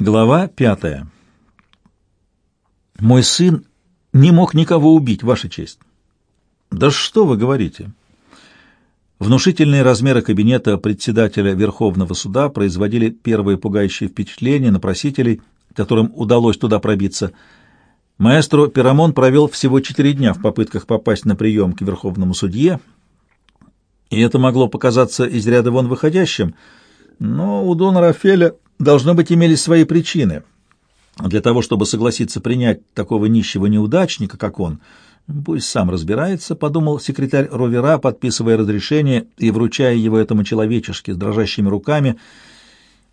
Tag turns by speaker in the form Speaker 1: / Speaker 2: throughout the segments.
Speaker 1: Глава пятая. Мой сын не мог никого убить, Ваша честь. Да что вы говорите? Внушительные размеры кабинета председателя Верховного суда производили первые пугающие впечатления на просителей, которым удалось туда пробиться. Маэстро Пирамон провел всего четыре дня в попытках попасть на прием к Верховному судье, и это могло показаться из ряда вон выходящим, но у Дона Рафеля должно быть имелись свои причины для того, чтобы согласиться принять такого нищего неудачника, как он. Пусть сам разбирается, подумал секретарь Ровера, подписывая разрешение и вручая его этому человечешке с дрожащими руками.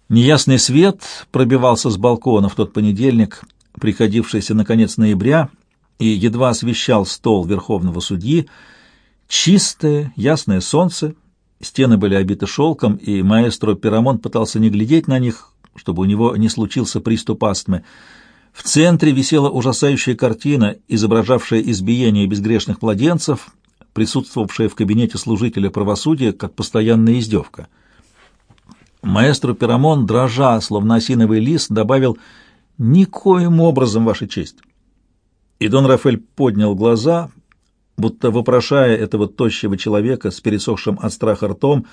Speaker 1: Неясный свет пробивался с балкона в тот понедельник, приходившийся на конец ноября, и едва освещал стол верховного судьи. Чистое, ясное солнце, стены были обиты шелком, и маэстро Пирамон пытался не глядеть на них, чтобы у него не случился приступ астмы. В центре висела ужасающая картина, изображавшая избиение безгрешных младенцев, присутствовавшая в кабинете служителя правосудия как постоянная издевка. Маэстро Пирамон, дрожа, словно осиновый лист, добавил «Никоим образом, Ваша честь». И Дон Рафаэль поднял глаза, будто вопрошая этого тощего человека с пересохшим от страха ртом,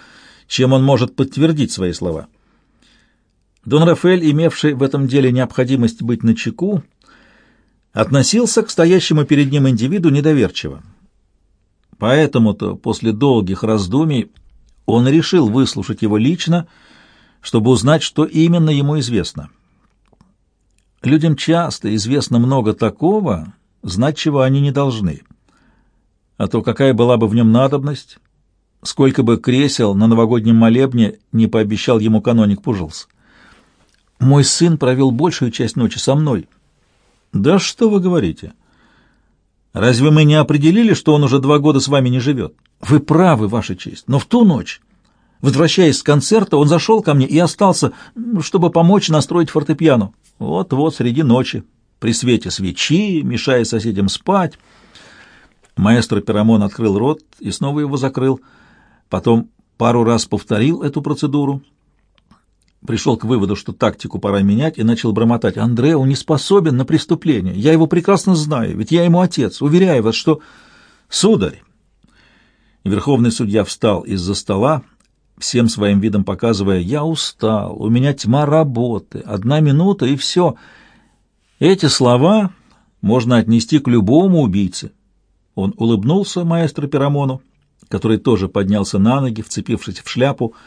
Speaker 1: чем он может подтвердить свои слова. Дон Рафаэль, имевший в этом деле необходимость быть начеку, относился к стоящему перед ним индивиду недоверчиво. Поэтому-то после долгих раздумий он решил выслушать его лично, чтобы узнать, что именно ему известно. Людям часто известно много такого, знать чего они не должны. А то какая была бы в нем надобность, сколько бы кресел на новогоднем молебне не пообещал ему каноник Пужился. Мой сын провел большую часть ночи со мной. Да что вы говорите? Разве мы не определили, что он уже два года с вами не живет? Вы правы, Ваша честь, но в ту ночь, возвращаясь с концерта, он зашел ко мне и остался, чтобы помочь настроить фортепиано. Вот-вот среди ночи, при свете свечи, мешая соседям спать. Маэстро Пирамон открыл рот и снова его закрыл. Потом пару раз повторил эту процедуру, пришел к выводу, что тактику пора менять, и начал бормотать. «Андрео не способен на преступление. Я его прекрасно знаю, ведь я ему отец. Уверяю вас, что...» «Сударь!» Верховный судья встал из-за стола, всем своим видом показывая, «Я устал, у меня тьма работы, одна минута и все». Эти слова можно отнести к любому убийце. Он улыбнулся маэстро Пирамону, который тоже поднялся на ноги, вцепившись в шляпу, —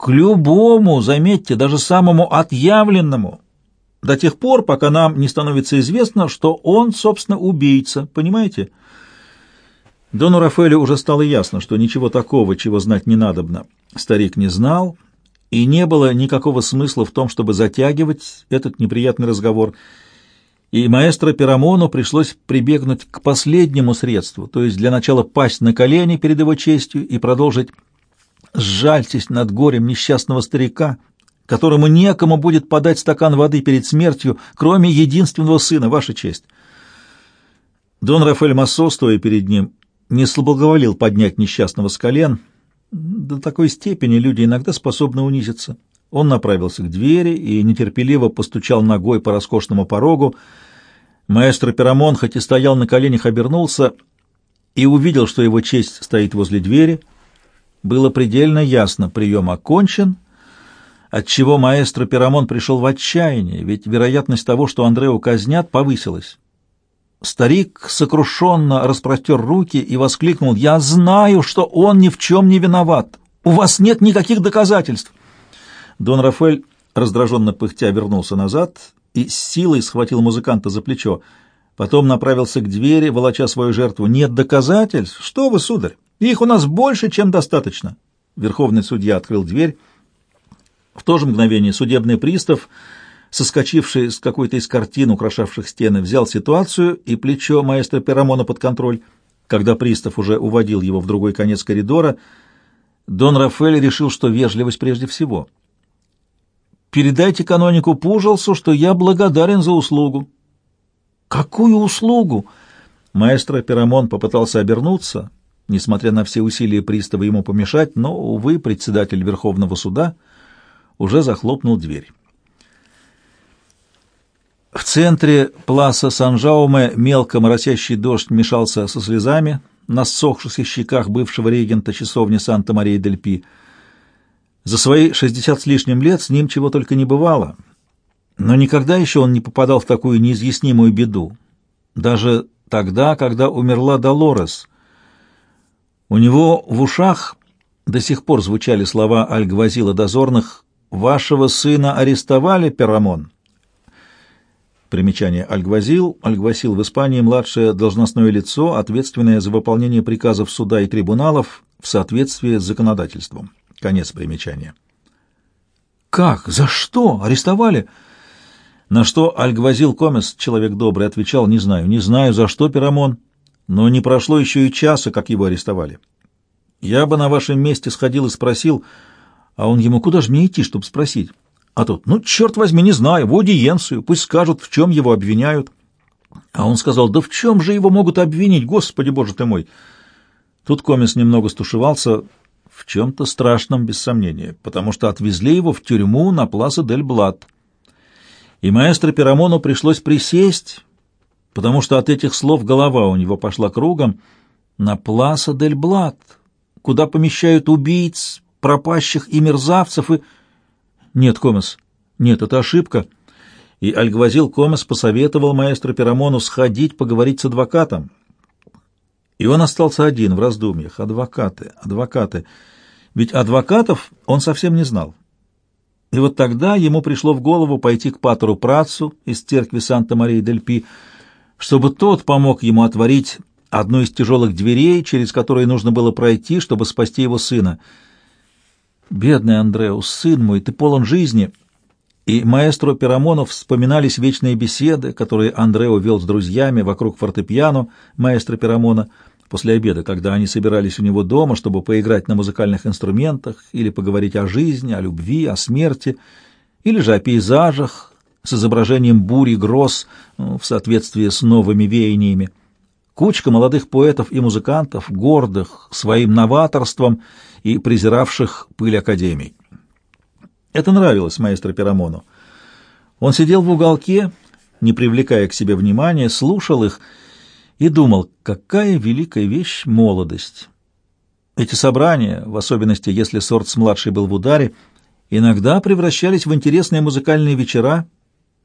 Speaker 1: к любому, заметьте, даже самому отъявленному, до тех пор, пока нам не становится известно, что он, собственно, убийца, понимаете? Дону Рафаэлю уже стало ясно, что ничего такого, чего знать не надобно, старик не знал, и не было никакого смысла в том, чтобы затягивать этот неприятный разговор, и маэстро Пирамону пришлось прибегнуть к последнему средству, то есть для начала пасть на колени перед его честью и продолжить Сжальтесь над горем несчастного старика, которому некому будет подать стакан воды перед смертью, кроме единственного сына, ваша честь. Дон Рафаэль Массо, стоя перед ним, не соблаговолил поднять несчастного с колен. До такой степени люди иногда способны унизиться. Он направился к двери и нетерпеливо постучал ногой по роскошному порогу. Маэстро Пирамон, хоть и стоял на коленях, обернулся и увидел, что его честь стоит возле двери — было предельно ясно, прием окончен, отчего маэстро Пирамон пришел в отчаяние, ведь вероятность того, что Андрею казнят, повысилась. Старик сокрушенно распростер руки и воскликнул, «Я знаю, что он ни в чем не виноват. У вас нет никаких доказательств». Дон Рафаэль, раздраженно пыхтя, вернулся назад и с силой схватил музыканта за плечо. Потом направился к двери, волоча свою жертву. «Нет доказательств? Что вы, сударь? Их у нас больше, чем достаточно. Верховный судья открыл дверь. В то же мгновение судебный пристав, соскочивший с какой-то из картин, украшавших стены, взял ситуацию и плечо маэстро Перамона под контроль. Когда пристав уже уводил его в другой конец коридора, Дон Рафаэль решил, что вежливость прежде всего. «Передайте канонику Пужелсу, что я благодарен за услугу». «Какую услугу?» Маэстро Перамон попытался обернуться, несмотря на все усилия пристава ему помешать, но, увы, председатель Верховного суда уже захлопнул дверь. В центре пласа Сан-Жауме мелко моросящий дождь мешался со слезами на ссохшихся щеках бывшего регента часовни Санта-Мария-дель-Пи. За свои шестьдесят с лишним лет с ним чего только не бывало, но никогда еще он не попадал в такую неизъяснимую беду. Даже тогда, когда умерла Долорес. У него в ушах до сих пор звучали слова Альгвазила дозорных «Вашего сына арестовали, Перамон?» Примечание Альгвазил. Альгвасил в Испании младшее должностное лицо, ответственное за выполнение приказов суда и трибуналов в соответствии с законодательством. Конец примечания. «Как? За что? Арестовали?» На что Альгвазил Комес, человек добрый, отвечал, «Не знаю, не знаю, за что, Пирамон, но не прошло еще и часа, как его арестовали. Я бы на вашем месте сходил и спросил, а он ему, куда же мне идти, чтобы спросить?» А тут, ну, черт возьми, не знаю, в аудиенцию, пусть скажут, в чем его обвиняют. А он сказал, да в чем же его могут обвинить, господи боже ты мой. Тут комис немного стушевался, в чем-то страшном, без сомнения, потому что отвезли его в тюрьму на Пласа дель Блат. И маэстро Пирамону пришлось присесть, потому что от этих слов голова у него пошла кругом, на Пласа дель Блат, куда помещают убийц, пропащих и мерзавцев, и... «Нет, Комес, нет, это ошибка». И Альгвазил Комес посоветовал маэстро Пирамону сходить поговорить с адвокатом. И он остался один в раздумьях. Адвокаты, адвокаты. Ведь адвокатов он совсем не знал. И вот тогда ему пришло в голову пойти к патеру Працу из церкви Санта-Марии-дель-Пи, чтобы тот помог ему отворить одну из тяжелых дверей, через которые нужно было пройти, чтобы спасти его сына — «Бедный Андреус, сын мой, ты полон жизни!» И маэстро Пирамонов вспоминались вечные беседы, которые Андрео вел с друзьями вокруг фортепиано маэстро Пирамона после обеда, когда они собирались у него дома, чтобы поиграть на музыкальных инструментах или поговорить о жизни, о любви, о смерти, или же о пейзажах с изображением бури гроз ну, в соответствии с новыми веяниями. Кучка молодых поэтов и музыкантов, гордых своим новаторством и презиравших пыль академий. Это нравилось маэстро Пирамону. Он сидел в уголке, не привлекая к себе внимания, слушал их и думал, какая великая вещь молодость. Эти собрания, в особенности если Сортс-младший был в ударе, иногда превращались в интересные музыкальные вечера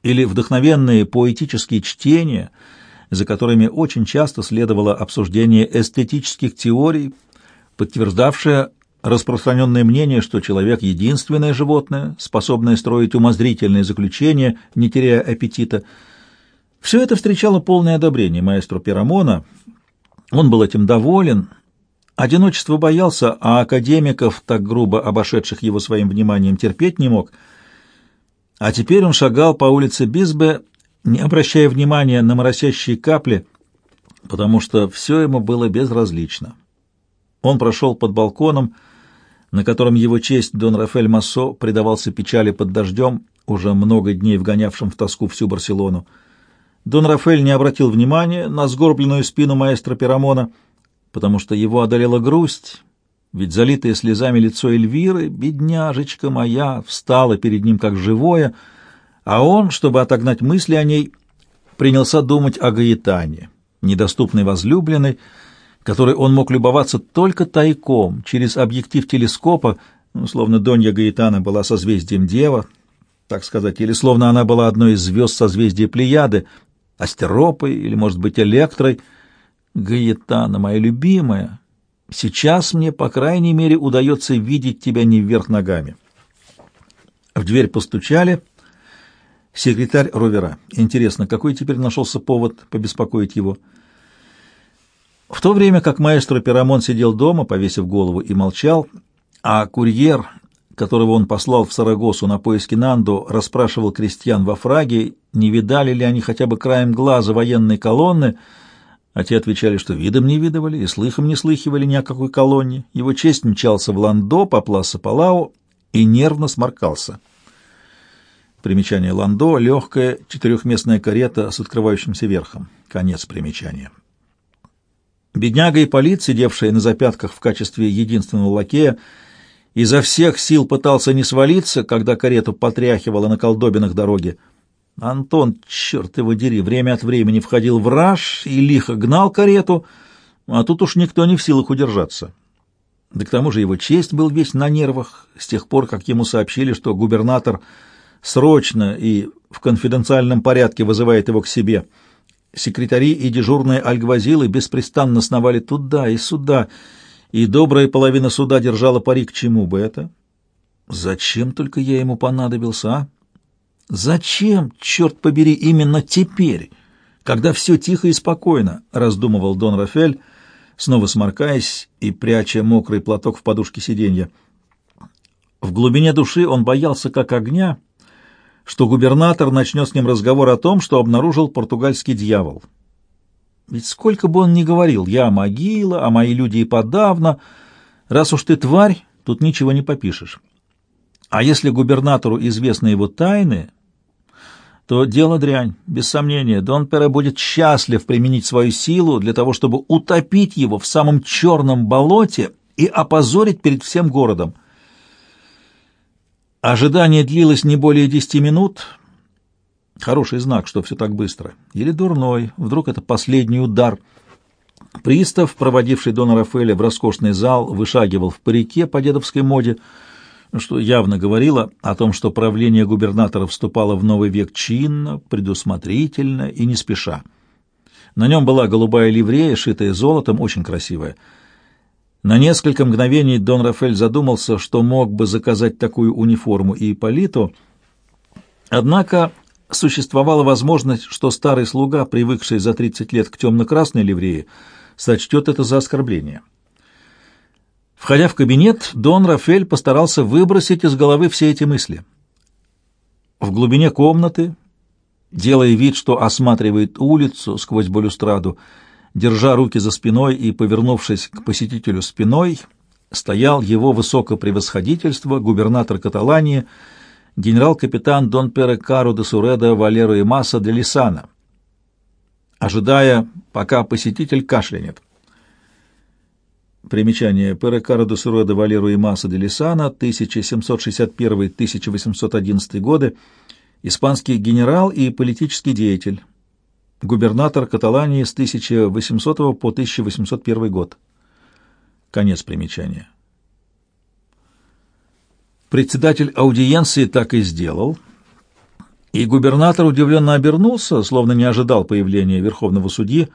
Speaker 1: или вдохновенные поэтические чтения, за которыми очень часто следовало обсуждение эстетических теорий, подтверждавшее распространенное мнение, что человек — единственное животное, способное строить умозрительные заключения, не теряя аппетита. Все это встречало полное одобрение маэстро Пирамона. Он был этим доволен, одиночество боялся, а академиков, так грубо обошедших его своим вниманием, терпеть не мог. А теперь он шагал по улице Бисбе, не обращая внимания на моросящие капли, потому что все ему было безразлично. Он прошел под балконом, на котором его честь Дон Рафель Массо предавался печали под дождем, уже много дней вгонявшим в тоску всю Барселону. Дон Рафель не обратил внимания на сгорбленную спину маэстро Пирамона, потому что его одолела грусть, ведь залитое слезами лицо Эльвиры, бедняжечка моя, встала перед ним как живое, а он, чтобы отогнать мысли о ней, принялся думать о Гаэтане, недоступной возлюбленной, которой он мог любоваться только тайком, через объектив телескопа, ну, словно Донья Гаитана была созвездием Дева, так сказать, или словно она была одной из звезд созвездия Плеяды, Астеропой или, может быть, Электрой. Гаитана, моя любимая, сейчас мне, по крайней мере, удается видеть тебя не вверх ногами. В дверь постучали. Секретарь Ровера. Интересно, какой теперь нашелся повод побеспокоить его? — в то время как маэстро Пирамон сидел дома, повесив голову, и молчал, а курьер, которого он послал в Сарагосу на поиски Нандо, расспрашивал крестьян во Фраге, не видали ли они хотя бы краем глаза военной колонны, а те отвечали, что видом не видывали и слыхом не слыхивали ни о какой колонне. Его честь мчался в Ландо по пласа Палау и нервно сморкался. Примечание Ландо — легкая четырехместная карета с открывающимся верхом. Конец примечания. Бедняга и полит, сидевшая на запятках в качестве единственного лакея, изо всех сил пытался не свалиться, когда карету потряхивало на колдобинах дороги. Антон, черт его дери, время от времени входил в раж и лихо гнал карету, а тут уж никто не в силах удержаться. Да к тому же его честь был весь на нервах с тех пор, как ему сообщили, что губернатор срочно и в конфиденциальном порядке вызывает его к себе. Секретари и дежурные альгвазилы беспрестанно сновали туда и сюда, и добрая половина суда держала пари, к чему бы это. Зачем только я ему понадобился, а? Зачем, черт побери, именно теперь, когда все тихо и спокойно, раздумывал Дон Рафель, снова сморкаясь и пряча мокрый платок в подушке сиденья. В глубине души он боялся как огня, что губернатор начнет с ним разговор о том, что обнаружил португальский дьявол. Ведь сколько бы он ни говорил, я могила, а мои люди и подавно, раз уж ты тварь, тут ничего не попишешь. А если губернатору известны его тайны, то дело дрянь, без сомнения. Дон Пере будет счастлив применить свою силу для того, чтобы утопить его в самом черном болоте и опозорить перед всем городом. Ожидание длилось не более десяти минут. Хороший знак, что все так быстро. Или дурной. Вдруг это последний удар. Пристав, проводивший Дона Рафаэля в роскошный зал, вышагивал в парике по дедовской моде, что явно говорило о том, что правление губернатора вступало в новый век чинно, предусмотрительно и не спеша. На нем была голубая ливрея, шитая золотом, очень красивая. На несколько мгновений Дон Рафель задумался, что мог бы заказать такую униформу и Ипполиту, однако существовала возможность, что старый слуга, привыкший за 30 лет к темно-красной ливрее, сочтет это за оскорбление. Входя в кабинет, Дон Рафель постарался выбросить из головы все эти мысли. В глубине комнаты, делая вид, что осматривает улицу сквозь балюстраду, держа руки за спиной и повернувшись к посетителю спиной, стоял его высокопревосходительство, губернатор Каталании, генерал-капитан Дон Пере Кару де Суреда Валеру и Масса де Лисана, ожидая, пока посетитель кашлянет. Примечание. Перекаро де Суреда Валеру и Маса де Лисана, 1761-1811 годы, испанский генерал и политический деятель, губернатор Каталании с 1800 по 1801 год. Конец примечания. Председатель аудиенции так и сделал, и губернатор удивленно обернулся, словно не ожидал появления верховного судьи.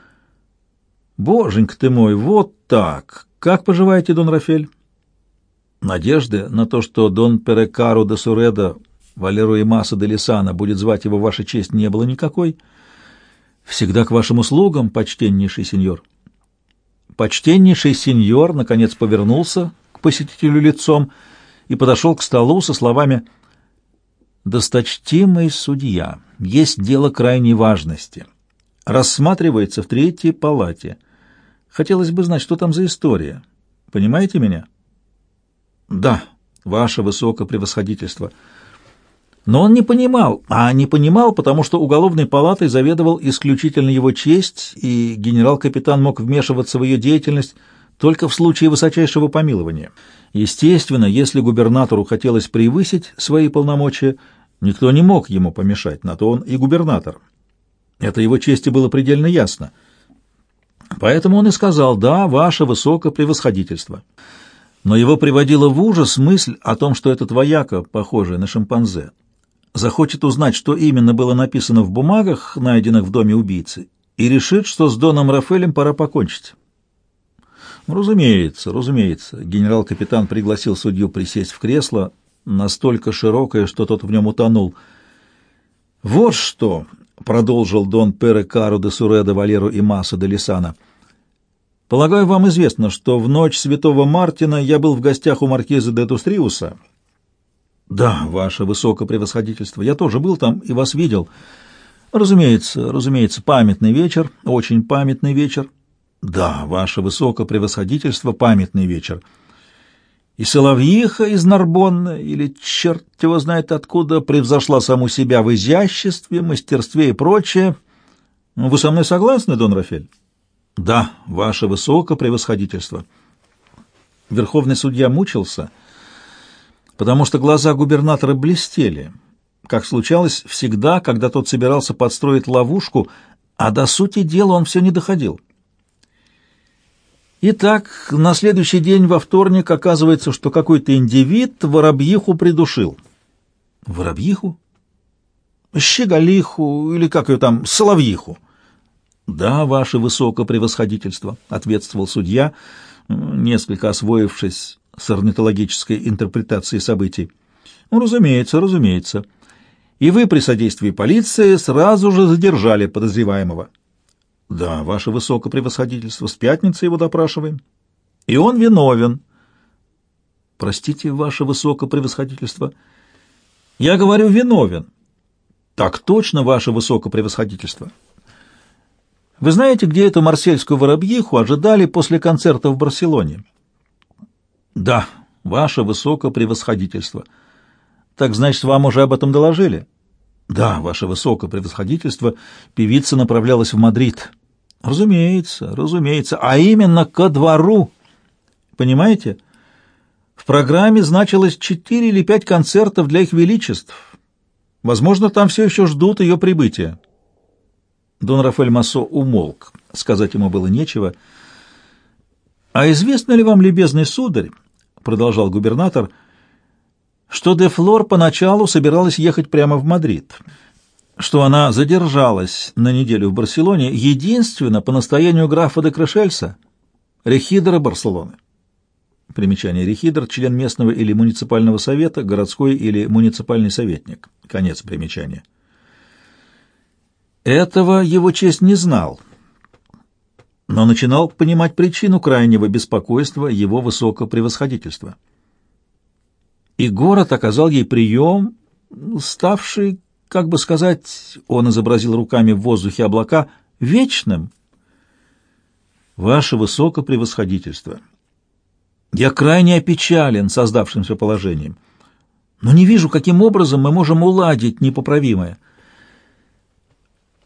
Speaker 1: «Боженька ты мой, вот так! «Как поживаете, Дон Рафель?» Надежды на то, что Дон Перекару де Суреда, Валеру и Маса де Лисана будет звать его Ваша честь, не было никакой. «Всегда к вашим услугам, почтеннейший сеньор». Почтеннейший сеньор, наконец, повернулся к посетителю лицом и подошел к столу со словами «Досточтимый судья, есть дело крайней важности. Рассматривается в третьей палате». Хотелось бы знать, что там за история. Понимаете меня? Да, ваше высокопревосходительство. Но он не понимал, а не понимал, потому что уголовной палатой заведовал исключительно его честь, и генерал-капитан мог вмешиваться в ее деятельность только в случае высочайшего помилования. Естественно, если губернатору хотелось превысить свои полномочия, никто не мог ему помешать, на то он и губернатор. Это его чести было предельно ясно — Поэтому он и сказал «Да, ваше высокопревосходительство». Но его приводила в ужас мысль о том, что этот вояка, похожий на шимпанзе, захочет узнать, что именно было написано в бумагах, найденных в доме убийцы, и решит, что с Доном Рафелем пора покончить. Ну, разумеется, разумеется. Генерал-капитан пригласил судью присесть в кресло, настолько широкое, что тот в нем утонул. «Вот что!» — продолжил Дон Пере де Суреда Валеру и Маса де Лисана. «Полагаю, вам известно, что в ночь Святого Мартина я был в гостях у маркиза де Тустриуса». «Да, ваше высокопревосходительство, я тоже был там и вас видел. Разумеется, разумеется, памятный вечер, очень памятный вечер». «Да, ваше высокопревосходительство, памятный вечер». И Соловьиха из Нарбонна, или черт его знает откуда, превзошла саму себя в изяществе, мастерстве и прочее. Вы со мной согласны, Дон Рафель? Да, ваше высокопревосходительство. Верховный судья мучился, потому что глаза губернатора блестели, как случалось всегда, когда тот собирался подстроить ловушку, а до сути дела он все не доходил. Итак, на следующий день во вторник оказывается, что какой-то индивид воробьиху придушил. Воробьиху? Щеголиху или как ее там, соловьиху. Да, ваше высокопревосходительство, ответствовал судья, несколько освоившись с орнитологической интерпретацией событий. Ну, разумеется, разумеется. И вы при содействии полиции сразу же задержали подозреваемого. Да, ваше высокопревосходительство, с пятницы его допрашиваем. И он виновен. Простите, ваше высокопревосходительство. Я говорю, виновен. Так точно, ваше высокопревосходительство. Вы знаете, где эту марсельскую воробьиху ожидали после концерта в Барселоне? Да, ваше высокопревосходительство. Так значит, вам уже об этом доложили? Да, ваше высокопревосходительство, певица направлялась в Мадрид. Разумеется, разумеется, а именно ко двору. Понимаете? В программе значилось четыре или пять концертов для их величеств. Возможно, там все еще ждут ее прибытия. Дон Рафаэль Массо умолк. Сказать ему было нечего. «А известно ли вам, любезный сударь, — продолжал губернатор, — что де Флор поначалу собиралась ехать прямо в Мадрид?» что она задержалась на неделю в Барселоне единственно по настоянию графа де Крешельса, рехидера Барселоны. Примечание. Рехидер – член местного или муниципального совета, городской или муниципальный советник. Конец примечания. Этого его честь не знал, но начинал понимать причину крайнего беспокойства его высокопревосходительства. И город оказал ей прием, ставший как бы сказать, он изобразил руками в воздухе облака, вечным. Ваше высокопревосходительство, я крайне опечален создавшимся положением, но не вижу, каким образом мы можем уладить непоправимое.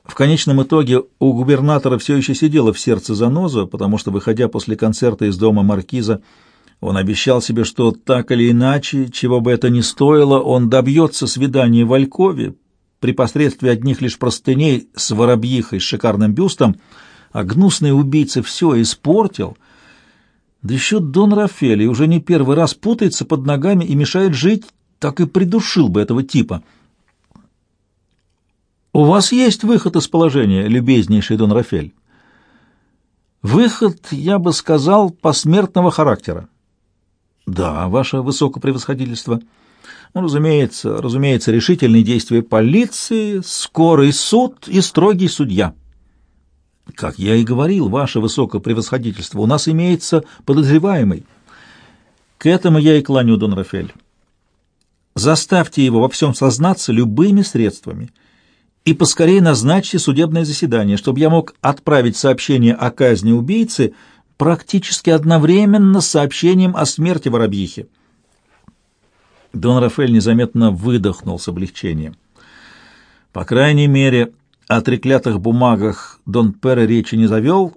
Speaker 1: В конечном итоге у губернатора все еще сидела в сердце заноза, потому что, выходя после концерта из дома маркиза, он обещал себе, что так или иначе, чего бы это ни стоило, он добьется свидания в Алькове, при посредстве одних лишь простыней с воробьихой с шикарным бюстом, а гнусный убийца все испортил. Да еще Дон Рафели уже не первый раз путается под ногами и мешает жить, так и придушил бы этого типа. «У вас есть выход из положения, любезнейший Дон Рафель?» «Выход, я бы сказал, посмертного характера». «Да, ваше высокопревосходительство». Ну, разумеется, разумеется, решительные действия полиции, скорый суд и строгий судья. Как я и говорил, ваше высокопревосходительство, у нас имеется подозреваемый. К этому я и кланю, Дон Рафель. Заставьте его во всем сознаться любыми средствами и поскорее назначьте судебное заседание, чтобы я мог отправить сообщение о казни убийцы практически одновременно с сообщением о смерти Воробьихи. Дон Рафаэль незаметно выдохнул с облегчением. По крайней мере, о треклятых бумагах Дон Пере речи не завел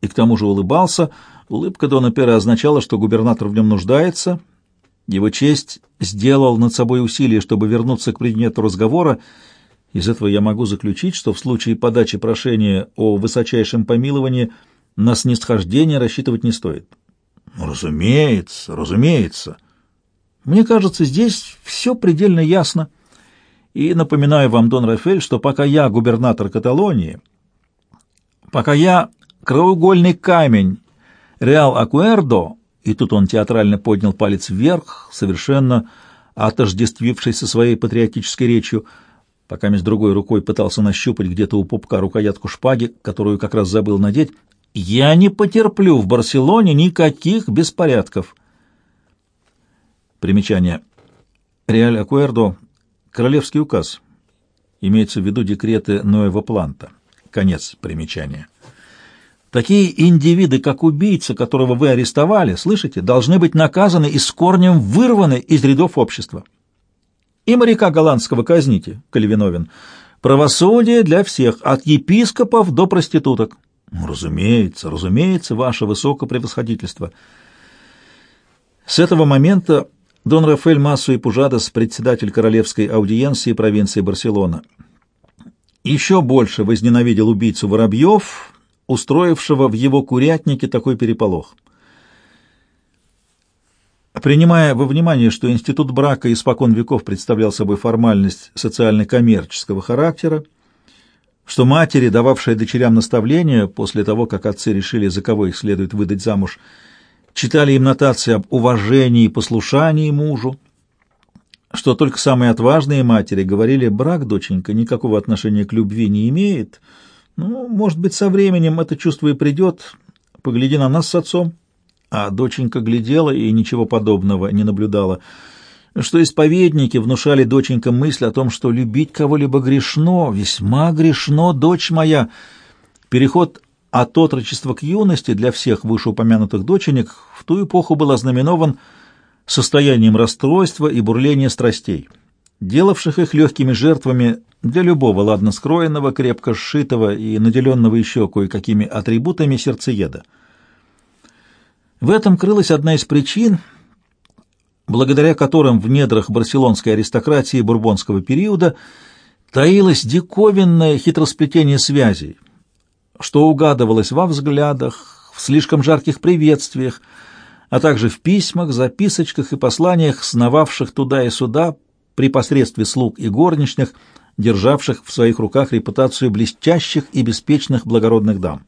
Speaker 1: и к тому же улыбался. Улыбка Дона Пера означала, что губернатор в нем нуждается. Его честь сделал над собой усилие, чтобы вернуться к предмету разговора. Из этого я могу заключить, что в случае подачи прошения о высочайшем помиловании на снисхождение рассчитывать не стоит. «Разумеется, разумеется». Мне кажется, здесь все предельно ясно. И напоминаю вам, Дон Рафель, что пока я губернатор Каталонии, пока я краеугольный камень Реал Акуэрдо, и тут он театрально поднял палец вверх, совершенно отождествившись со своей патриотической речью, пока с другой рукой пытался нащупать где-то у пупка рукоятку шпаги, которую как раз забыл надеть, я не потерплю в Барселоне никаких беспорядков. Примечание. Реаль Акуэрдо – королевский указ. Имеется в виду декреты Ноева Планта. Конец примечания. Такие индивиды, как убийца, которого вы арестовали, слышите, должны быть наказаны и с корнем вырваны из рядов общества. И моряка голландского казните, коли Правосудие для всех, от епископов до проституток. Ну, разумеется, разумеется, ваше высокопревосходительство. С этого момента Дон Рафаэль Массу и Пужадос, председатель королевской аудиенции провинции Барселона. Еще больше возненавидел убийцу Воробьев, устроившего в его курятнике такой переполох. Принимая во внимание, что институт брака испокон веков представлял собой формальность социально-коммерческого характера, что матери, дававшие дочерям наставления после того, как отцы решили, за кого их следует выдать замуж, читали им нотации об уважении и послушании мужу, что только самые отважные матери говорили, брак, доченька, никакого отношения к любви не имеет, ну, может быть, со временем это чувство и придет, погляди на нас с отцом. А доченька глядела и ничего подобного не наблюдала — что исповедники внушали доченькам мысль о том, что любить кого-либо грешно, весьма грешно, дочь моя. Переход от отрочества к юности для всех вышеупомянутых доченек в ту эпоху был ознаменован состоянием расстройства и бурления страстей, делавших их легкими жертвами для любого ладно скроенного, крепко сшитого и наделенного еще кое-какими атрибутами сердцееда. В этом крылась одна из причин — благодаря которым в недрах барселонской аристократии бурбонского периода таилось диковинное хитросплетение связей, что угадывалось во взглядах, в слишком жарких приветствиях, а также в письмах, записочках и посланиях, сновавших туда и сюда при посредстве слуг и горничных, державших в своих руках репутацию блестящих и беспечных благородных дам.